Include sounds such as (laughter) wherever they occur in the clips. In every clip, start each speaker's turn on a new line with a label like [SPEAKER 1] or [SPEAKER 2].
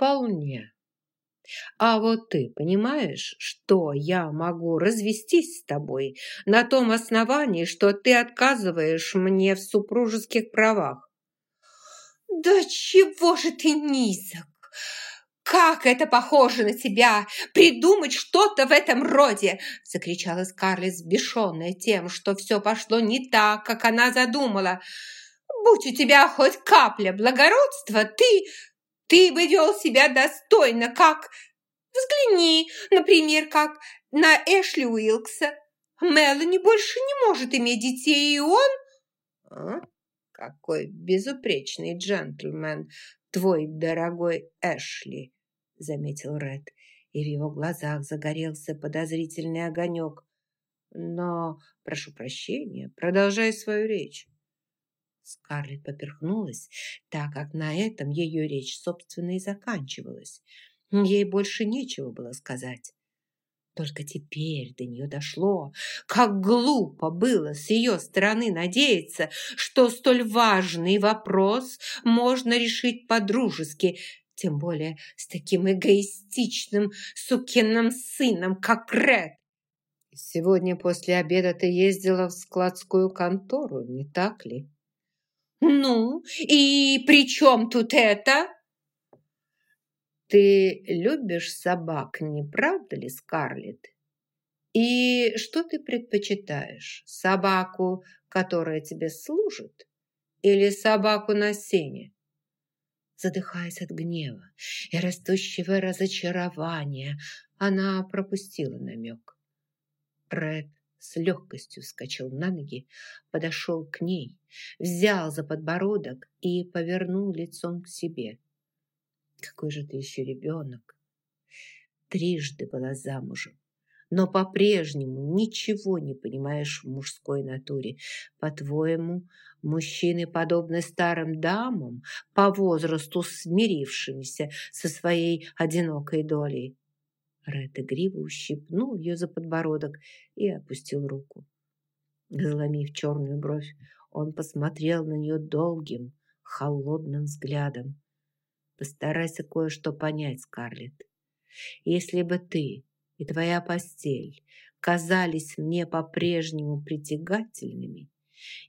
[SPEAKER 1] Вполне. А вот ты понимаешь, что я могу развестись с тобой на том основании, что ты отказываешь мне в супружеских правах?
[SPEAKER 2] Да чего же ты низок? «Как это похоже на тебя! Придумать что-то в этом роде!» закричала Скарлетт, сбешенная тем, что все пошло не так, как она задумала. «Будь у тебя хоть капля благородства, ты ты бы вел себя достойно, как... Взгляни, например, как на Эшли Уилкса. Мелани больше не может иметь детей, и он...
[SPEAKER 1] А? Какой безупречный джентльмен твой дорогой Эшли, заметил Ред, и в его глазах загорелся подозрительный огонек. Но, прошу прощения, продолжай свою речь. Скарлетт поперхнулась, так как на этом ее речь, собственно, и заканчивалась. Ей больше нечего было сказать. Только теперь до нее дошло, как глупо было с ее стороны надеяться, что столь важный вопрос можно решить по-дружески, тем более с таким эгоистичным сукиным сыном, как Ред. «Сегодня после обеда ты ездила в складскую контору, не так ли?»
[SPEAKER 2] «Ну, и при чем тут это?»
[SPEAKER 1] «Ты любишь собак, не правда ли, Скарлетт? И что ты предпочитаешь? Собаку, которая тебе служит, или собаку на сене?» Задыхаясь от гнева и растущего разочарования, она пропустила намек. Ред с легкостью вскочил на ноги, подошел к ней, взял за подбородок и повернул лицом к себе. «Какой же ты еще ребенок!» Трижды была замужем, но по-прежнему ничего не понимаешь в мужской натуре. По-твоему, мужчины подобны старым дамам, по возрасту смирившимся со своей одинокой долей. Ред игриво ущипнул ее за подбородок и опустил руку. Заломив черную бровь, он посмотрел на нее долгим, холодным взглядом. «Постарайся кое-что понять, Скарлетт. Если бы ты и твоя постель казались мне по-прежнему притягательными,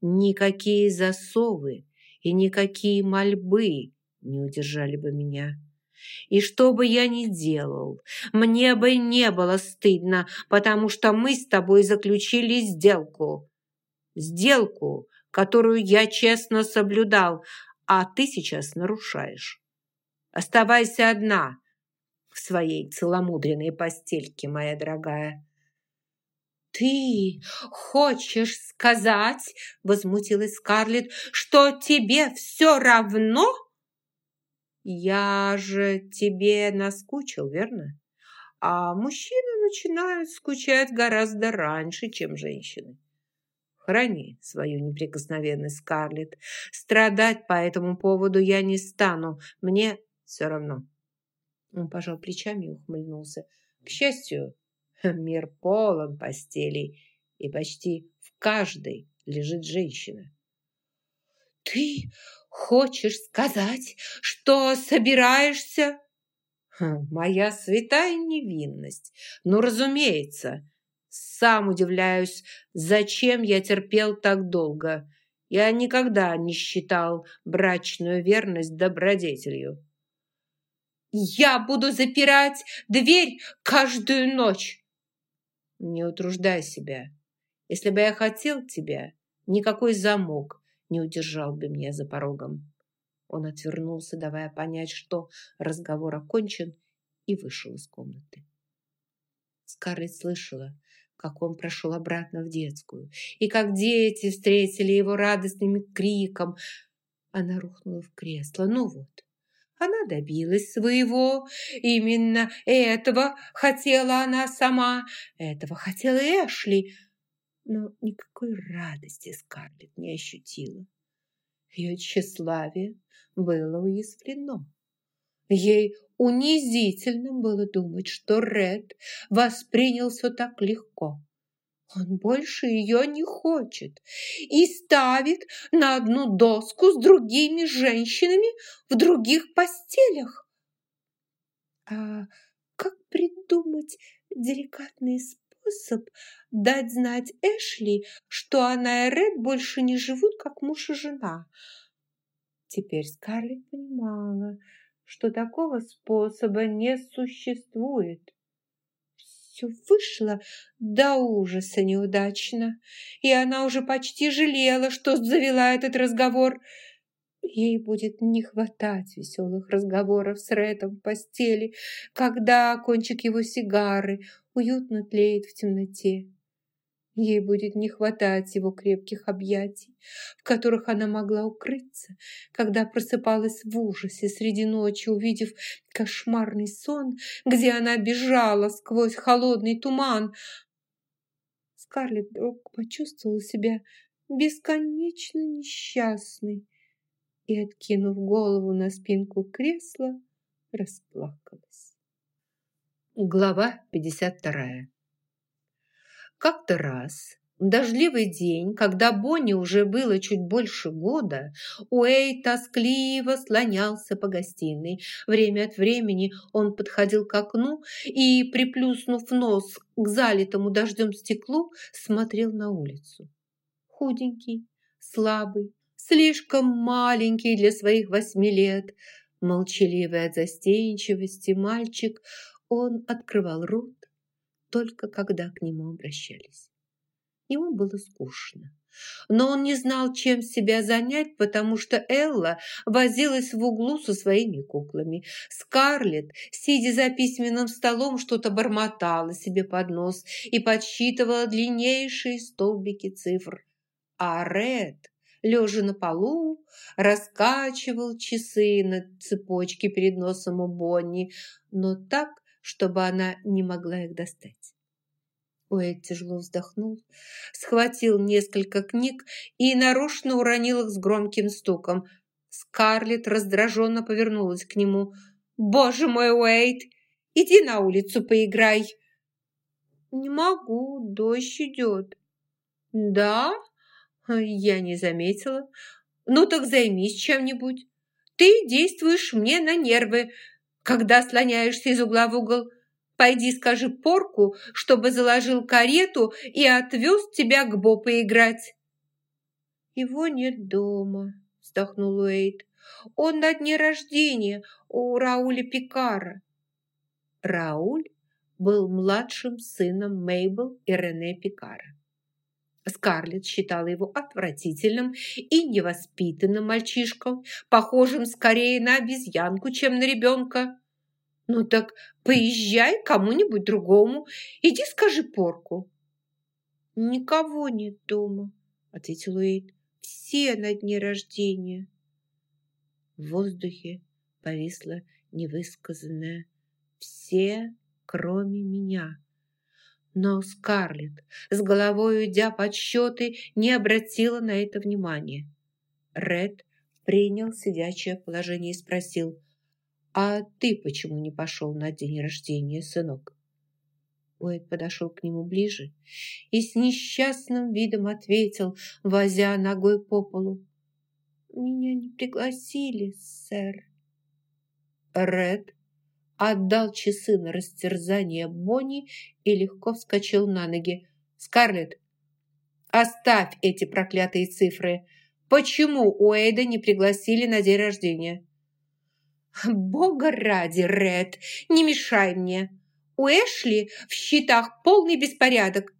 [SPEAKER 1] никакие засовы и никакие мольбы не удержали бы меня». И что бы я ни делал, мне бы не было стыдно, потому что мы с тобой заключили сделку. Сделку, которую я честно соблюдал, а ты сейчас нарушаешь. Оставайся одна в своей целомудренной постельке, моя дорогая.
[SPEAKER 2] «Ты хочешь сказать, — возмутилась Скарлетт, — что тебе все равно?»
[SPEAKER 1] Я же тебе наскучил, верно? А мужчины начинают скучать гораздо раньше, чем женщины. Храни свою неприкосновенность, Скарлетт. Страдать по этому поводу я не стану. Мне все равно. Он пожал плечами и ухмыльнулся. К счастью, мир полон постелей, и почти в каждой лежит женщина.
[SPEAKER 2] «Ты хочешь сказать, что собираешься?»
[SPEAKER 1] «Моя святая невинность. Ну, разумеется. Сам удивляюсь, зачем я терпел так долго. Я никогда не считал брачную верность добродетелью».
[SPEAKER 2] «Я буду запирать дверь каждую ночь!»
[SPEAKER 1] «Не утруждай себя. Если бы я хотел тебя, никакой замок не удержал бы меня за порогом. Он отвернулся, давая понять, что разговор окончен, и вышел из комнаты. Скарлетт слышала, как он прошел обратно в детскую, и как дети встретили его радостным криком. Она рухнула в кресло. Ну вот, она добилась своего. Именно этого хотела она сама. Этого хотела Эшли но никакой радости Скарлетт не ощутила. Ее тщеславие было уязвлено. Ей унизительно было думать, что Ред воспринял все так легко. Он больше ее не хочет и ставит на одну доску с другими женщинами в других постелях.
[SPEAKER 2] А как придумать деликатный способ дать знать Эшли, что она и Ред больше не живут, как муж и жена? Теперь Скарлетт понимала, что такого способа не существует. Все вышло до ужаса неудачно, и она уже почти жалела, что завела этот разговор – Ей будет не хватать веселых разговоров с Рэтом в постели, когда кончик его сигары уютно тлеет в темноте. Ей будет не хватать его крепких объятий, в которых она могла укрыться, когда просыпалась в ужасе среди ночи, увидев кошмарный сон, где она бежала сквозь холодный туман. Скарлетт вдруг почувствовала себя бесконечно несчастной и, откинув голову на спинку кресла, расплакалась.
[SPEAKER 1] Глава 52 Как-то раз, в дождливый день, когда Бонни уже было чуть больше года, Уэй тоскливо слонялся по гостиной. Время от времени он подходил к окну и, приплюснув нос к залитому дождем стеклу, смотрел на улицу. Худенький, слабый, слишком маленький для своих восьми лет. Молчаливый от застенчивости мальчик, он открывал рот только когда к нему обращались. Ему было скучно. Но он не знал, чем себя занять, потому что Элла возилась в углу со своими куклами. Скарлетт, сидя за письменным столом, что-то бормотала себе под нос и подсчитывала длиннейшие столбики цифр. А Ред лежа на полу, раскачивал часы на цепочке перед носом у Бонни, но так, чтобы она не могла их достать. Уэйд тяжело вздохнул, схватил несколько книг и нарочно уронил их с громким стуком. Скарлетт раздраженно повернулась к нему. «Боже мой, Уэйд, иди на улицу поиграй!» «Не могу, дождь идет». «Да? Я не заметила. Ну так займись чем-нибудь. Ты действуешь мне на нервы, когда слоняешься из угла в угол. Пойди скажи порку, чтобы заложил карету и отвез тебя к Бо поиграть. Его нет дома, вздохнул Уэйд. Он на дне рождения у Рауля Пикара. Рауль был младшим сыном Мейбл и Рене Пикара. Скарлетт считала его отвратительным и невоспитанным мальчишком, похожим скорее на обезьянку, чем на ребенка. «Ну так поезжай кому-нибудь другому, иди скажи порку». «Никого нет дома», — ответил Уэйд. «Все на дне рождения». В воздухе повисло невысказанное «все, кроме меня». Но Скарлетт, с головой уйдя подсчеты, не обратила на это внимания. Ред принял сидячее положение и спросил, «А ты почему не пошел на день рождения, сынок?» Уэйд подошел к нему ближе и с несчастным видом ответил, возя ногой по полу, «Меня не пригласили, сэр». Ред отдал часы на растерзание Бонни и легко вскочил на ноги. «Скарлетт, оставь эти проклятые цифры. Почему Уэйда не пригласили на день рождения?» «Бога ради, Ред, не мешай мне. У Эшли в счетах полный беспорядок.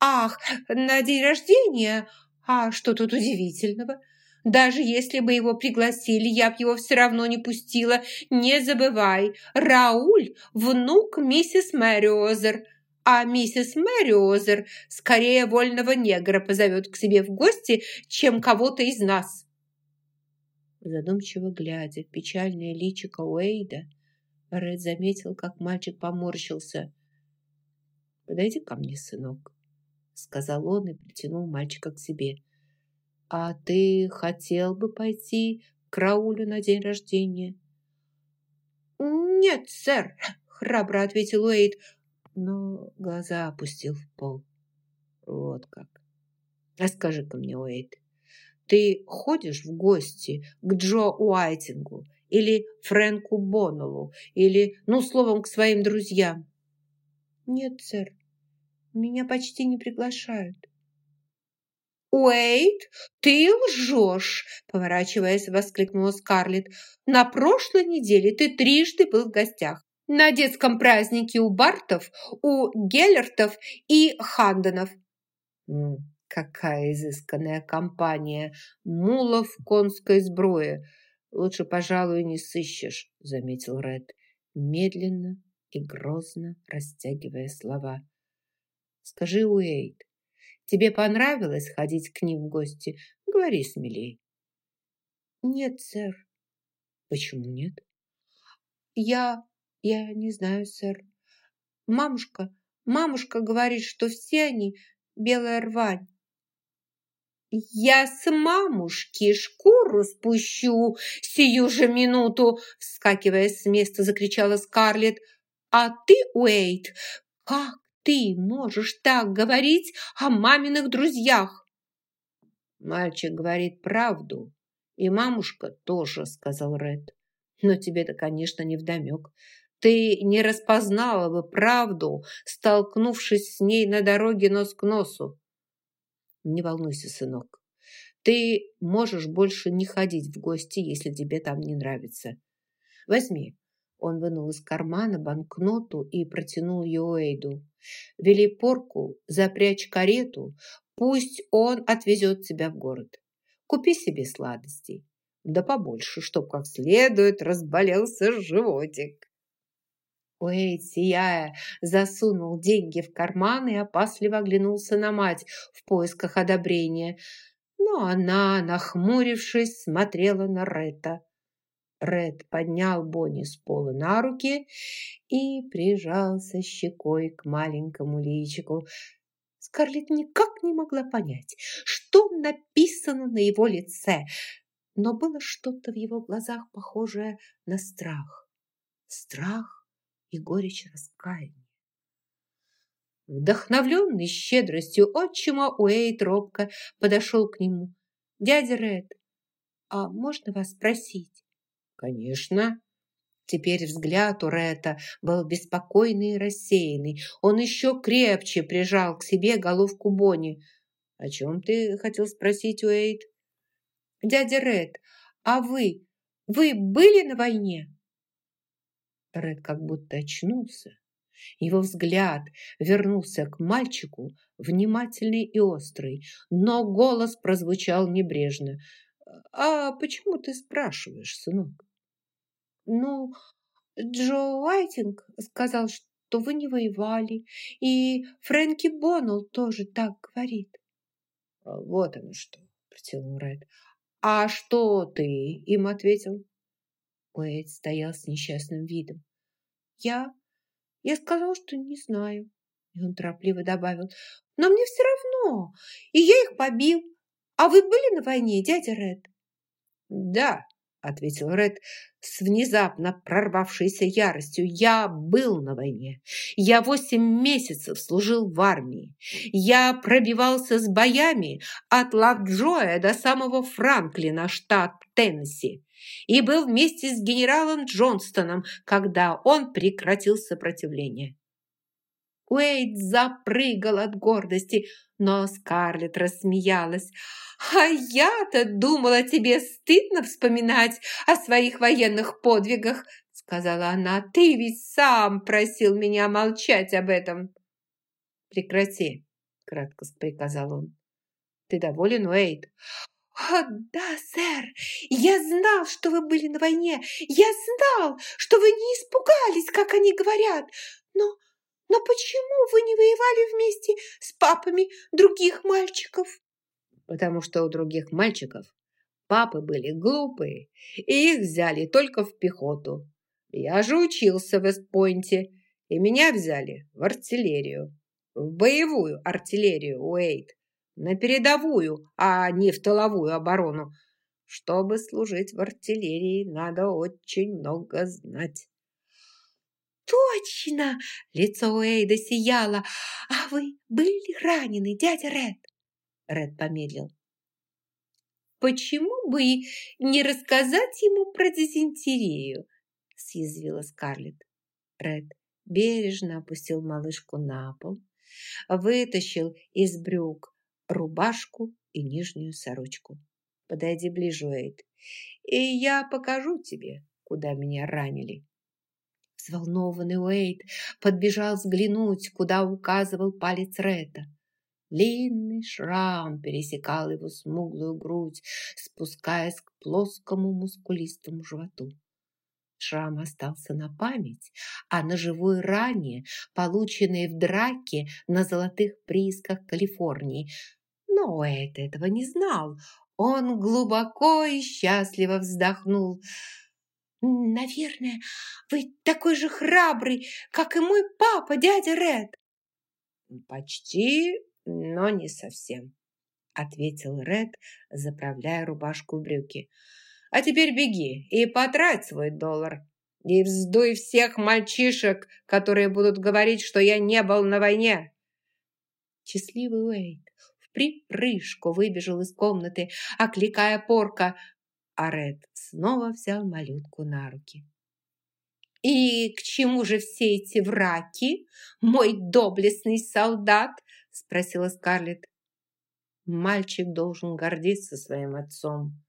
[SPEAKER 1] Ах, на день рождения? А что тут удивительного? Даже если бы его пригласили, я бы его все равно не пустила. Не забывай, Рауль – внук миссис Мэриозер, а миссис Мэриозер скорее вольного негра позовет к себе в гости, чем кого-то из нас. Задумчиво глядя в печальное личико Уэйда, Ред заметил, как мальчик поморщился. «Подойди ко мне, сынок», — сказал он и притянул мальчика к себе. «А ты хотел бы пойти к Раулю на день рождения?» «Нет, сэр», (laughs) — храбро ответил Уэйд, но глаза опустил в пол. «Вот как. А скажи-ка мне, Уэйд, ты ходишь в гости к Джо Уайтингу или Фрэнку Боннеллу, или, ну, словом, к своим друзьям.
[SPEAKER 2] Нет, сэр, меня почти не приглашают. «Уэйт, ты лжешь!» – поворачиваясь, воскликнула Скарлетт. «На прошлой неделе ты трижды был в гостях. На детском празднике у Бартов, у Геллертов и Хандонов».
[SPEAKER 1] «Какая изысканная компания! Мулов конской сброи! Лучше, пожалуй, не сыщешь», – заметил Ред, медленно и грозно растягивая слова. «Скажи, Уэйт, Тебе понравилось ходить к ним в гости? Говори смелей.
[SPEAKER 2] Нет, сэр.
[SPEAKER 1] Почему нет?
[SPEAKER 2] Я... я не знаю, сэр. Мамушка, мамушка говорит, что все они белая рвань. «Я с мамушки шкуру спущу сию же минуту!» Вскакивая с места, закричала Скарлетт. «А ты, Уэйт, как ты можешь так говорить о маминых друзьях?»
[SPEAKER 1] «Мальчик говорит правду, и мамушка тоже», — сказал Ред. «Но тебе-то, конечно, не вдомек. Ты не распознала бы правду, столкнувшись с ней на дороге нос к носу. Не волнуйся, сынок. Ты можешь больше не ходить в гости, если тебе там не нравится. Возьми, он вынул из кармана банкноту и протянул ее Уэйду. «Вели порку, запрячь карету, пусть он отвезет тебя в город. Купи себе сладостей, да побольше, чтоб как следует разболелся животик». Уэйд, сияя, засунул деньги в карман и опасливо оглянулся на мать в поисках одобрения. Но она, нахмурившись, смотрела на Ретта. Ред поднял Бонни с пола на руки и прижался щекой к маленькому личику. Скарлетт никак не могла понять, что написано на его лице, но было что-то в его глазах похожее на страх. Страх и горечь раскаяния. Вдохновленный щедростью отчима, Уэйт робко подошел к нему. «Дядя Ред, а можно вас спросить?» «Конечно». Теперь взгляд у Ретта был беспокойный и рассеянный. Он еще крепче прижал к себе головку Бонни. «О чем ты хотел спросить, Уэйд?» «Дядя Ред, а вы, вы были на войне?» Ред как будто очнулся. Его взгляд вернулся к мальчику, внимательный и острый, но голос прозвучал небрежно. «А почему ты спрашиваешь, сынок?»
[SPEAKER 2] «Ну, Джо Уайтинг сказал, что вы не воевали, и Фрэнки Боннелл тоже так говорит».
[SPEAKER 1] А, «Вот оно что», – протянул Райт. «А что ты им ответил?» Уэйд стоял с несчастным видом.
[SPEAKER 2] «Я? Я сказал, что не знаю». И он торопливо добавил. «Но мне все равно, и я их побил. А вы были на войне, дядя Ред?»
[SPEAKER 1] «Да», – ответил Ред с внезапно прорвавшейся яростью. «Я был на войне. Я восемь месяцев служил в армии. Я пробивался с боями от Лавджоя до самого Франклина, штат Теннесси, и был вместе с генералом Джонстоном, когда он прекратил сопротивление. Уэйд запрыгал от гордости, но Скарлетт рассмеялась.
[SPEAKER 2] «А я-то думала, тебе стыдно вспоминать о своих военных подвигах», сказала она. «Ты ведь сам просил меня молчать об этом».
[SPEAKER 1] «Прекрати», кратко приказал он. «Ты доволен, Уэйд?»
[SPEAKER 2] «О, да, сэр! Я знал, что вы были на войне! Я знал, что вы не испугались, как они говорят! Но но почему вы не воевали вместе с папами других мальчиков?
[SPEAKER 1] Потому что у других мальчиков папы были глупые, и их взяли только в пехоту. Я же учился в Эстпойнте, и меня взяли в артиллерию. В боевую артиллерию, Уэйт. На передовую, а не в тыловую оборону. Чтобы служить в артиллерии, надо очень много знать.
[SPEAKER 2] «Точно!» – лицо Уэйда сияло. «А вы были ранены, дядя Ред?»
[SPEAKER 1] Ред помедлил.
[SPEAKER 2] почему бы и не рассказать ему про дизентерию?» съязвила Скарлетт.
[SPEAKER 1] Ред бережно опустил малышку на пол, вытащил из брюк рубашку и нижнюю сорочку. «Подойди ближе, Уэйд, и я покажу тебе, куда меня ранили». Взволнованный Уэйд подбежал взглянуть, куда указывал палец Ретта. Длинный шрам пересекал его смуглую грудь, спускаясь к плоскому мускулистому животу. Шрам остался на память, а на живой ране, полученной в драке на золотых приисках Калифорнии. Но Уэйд этого не знал. Он глубоко и счастливо вздохнул. «Наверное, вы такой же храбрый, как и мой папа, дядя Ред!»
[SPEAKER 2] «Почти, но не совсем», — ответил Ред, заправляя рубашку в брюки. «А теперь беги и потрать свой доллар. И вздуй всех мальчишек, которые будут говорить, что я не был на войне».
[SPEAKER 1] Счастливый Уэйд в припрыжку выбежал из комнаты, окликая порка, а Ред снова взял малютку на руки.
[SPEAKER 2] «И к чему же все эти враки, мой доблестный солдат?» спросила Скарлетт.
[SPEAKER 1] Мальчик должен гордиться своим отцом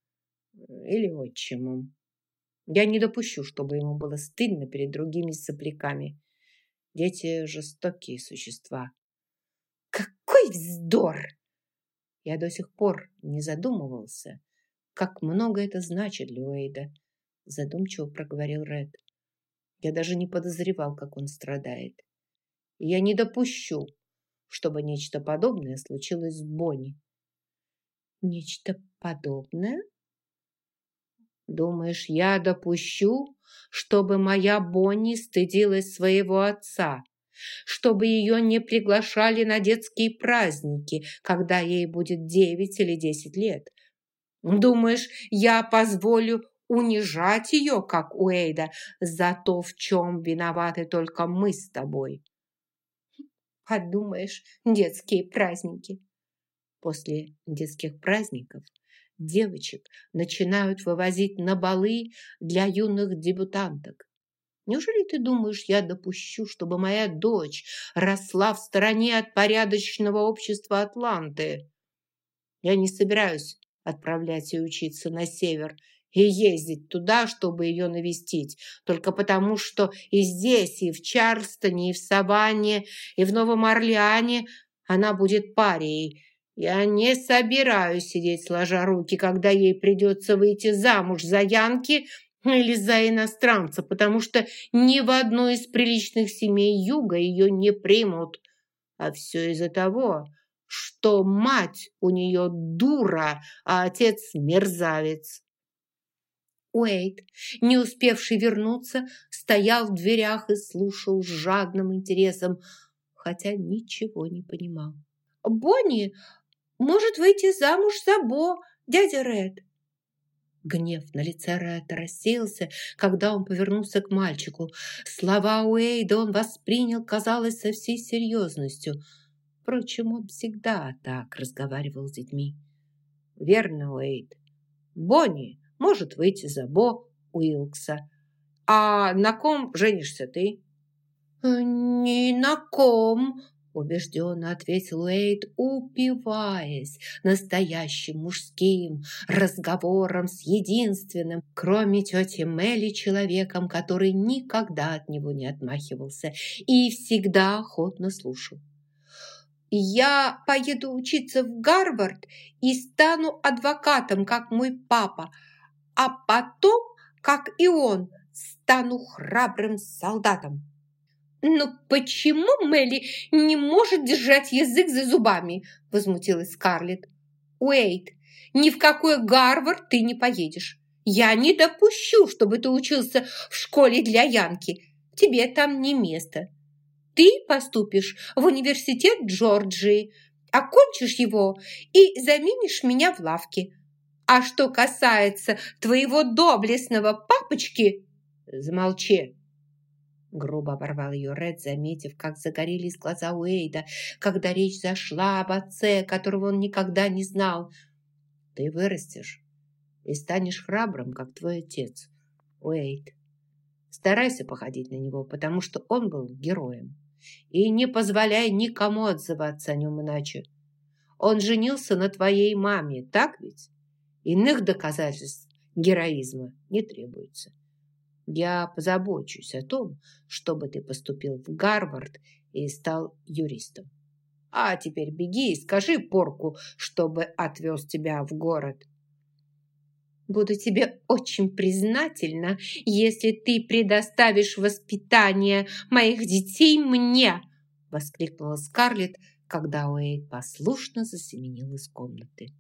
[SPEAKER 1] или отчимом. Я не допущу, чтобы ему было стыдно перед другими сопляками. Дети – жестокие существа.
[SPEAKER 2] Какой вздор!
[SPEAKER 1] Я до сих пор не задумывался, как много это значит для Уэйда, задумчиво проговорил Ред. Я даже не подозревал, как он страдает. я не допущу, чтобы нечто подобное случилось с Бонни.
[SPEAKER 2] Нечто подобное?
[SPEAKER 1] Думаешь, я допущу, чтобы моя Бонни стыдилась своего отца, чтобы ее не приглашали на детские праздники, когда ей будет девять или десять лет? Думаешь, я позволю унижать ее, как Уэйда, за то, в чем виноваты только мы с тобой?
[SPEAKER 2] Подумаешь, детские праздники.
[SPEAKER 1] После детских праздников девочек начинают вывозить на балы для юных дебютанток. Неужели ты думаешь, я допущу, чтобы моя дочь росла в стороне от порядочного общества Атланты? Я не собираюсь отправлять ее учиться на север и ездить туда, чтобы ее навестить, только потому, что и здесь, и в Чарльстоне, и в Саванне, и в Новом Орлеане она будет парией. Я не собираюсь сидеть сложа руки, когда ей придется выйти замуж за Янки или за иностранца, потому что ни в одной из приличных семей Юга ее не примут. А все из-за того, что мать у нее дура, а отец мерзавец.
[SPEAKER 2] Уэйд, не успевший вернуться, стоял в дверях и слушал с жадным интересом, хотя ничего не понимал. «Бонни может выйти замуж за Бо, дядя Ред!»
[SPEAKER 1] Гнев на лице Ретта рассеялся, когда он повернулся к мальчику. Слова Уэйда он воспринял, казалось, со всей серьезностью. Впрочем, он всегда так разговаривал с детьми. «Верно, Уэйд. Бонни может выйти за Бо Уилкса. А на ком женишься ты?»
[SPEAKER 2] «Ни на ком»,
[SPEAKER 1] убежденно ответил Уэйд, упиваясь настоящим мужским разговором с единственным, кроме тети Мелли, человеком, который никогда от него не отмахивался и всегда охотно слушал.
[SPEAKER 2] «Я поеду учиться в Гарвард и стану адвокатом, как мой папа, а потом, как и он, стану храбрым солдатом. «Но почему Мелли не может держать язык за зубами?» – возмутилась Скарлетт. «Уэйт, ни в какой Гарвард ты не поедешь. Я не допущу, чтобы ты учился в школе для Янки. Тебе там не место. Ты поступишь в университет Джорджии, окончишь его и заменишь меня в лавке. А что касается твоего доблестного папочки, замолчи!»
[SPEAKER 1] Грубо оборвал ее Ред, заметив, как загорелись глаза Уэйда, когда речь зашла об отце, которого он никогда не знал. Ты вырастешь и станешь храбрым, как твой отец, Уэйд. Старайся походить на него, потому что он был героем. И не позволяй никому отзываться о нем иначе. Он женился на твоей маме, так ведь? Иных доказательств героизма не требуется. Я позабочусь о том, чтобы ты поступил в Гарвард и стал юристом. А теперь беги и скажи Порку, чтобы отвез тебя в город.
[SPEAKER 2] Буду тебе очень признательна, если ты предоставишь воспитание моих детей мне!» воскликнула Скарлетт, когда Уэйд послушно засеменил из комнаты.